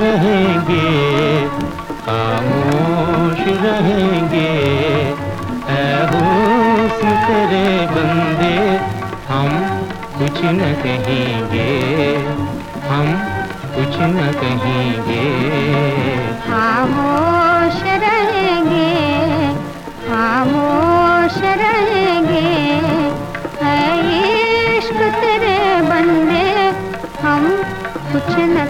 रहेंगे खामोश रहेंगे। तेरे बंदे हम कुछ न कहेंगे। हम कुछ न कहेंगे। खामोश रहेंगे खामोश रहेंगे। है इश्क तेरे बंदे, हम कुछ न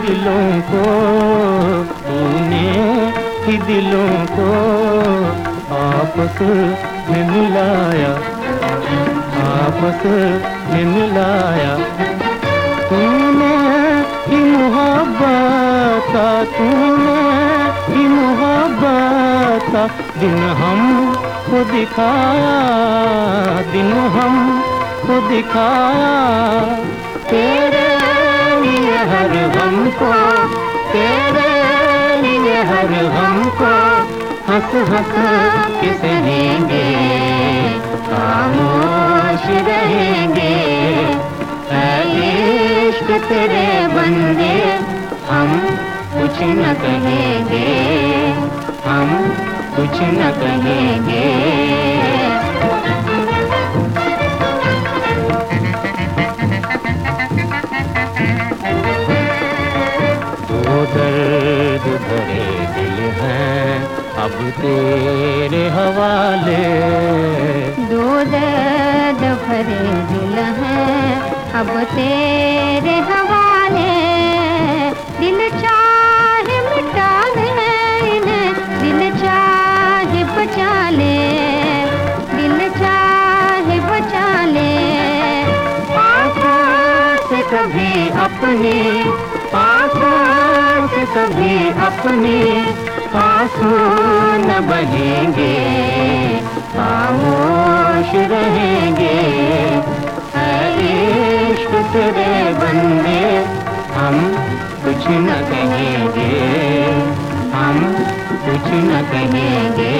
दिलों को तूने ही दिलों को आपस में मिलाया, आपस में मिलाया। तूने ही मोहब्बत, तूने ही मोहब्बत, दिन हम को दिखाया, दिन हम को दिखाया। तेरे हमको, तेरे लिए हर हमको, हंस हंस के सहेंगे खामोश रहेंगे। इश्क तेरे बंदे, हम कुछ न कहेंगे, हम कुछ न कहेंगे। अब तेरे हवाले। दो भरे दिल हैं, अब तेरे हवाले। दिल चाहे मिटा इन्हें, दिल चाहे बचा ले। दिल चाहे बचा ले। से कभी अपनी आँखों से कभी अपनी। आँसू बजेंगे खामोश रहेंगे। इश्क तेरे बंदे हम कुछ न कहेंगे, हम कुछ न कहेंगे।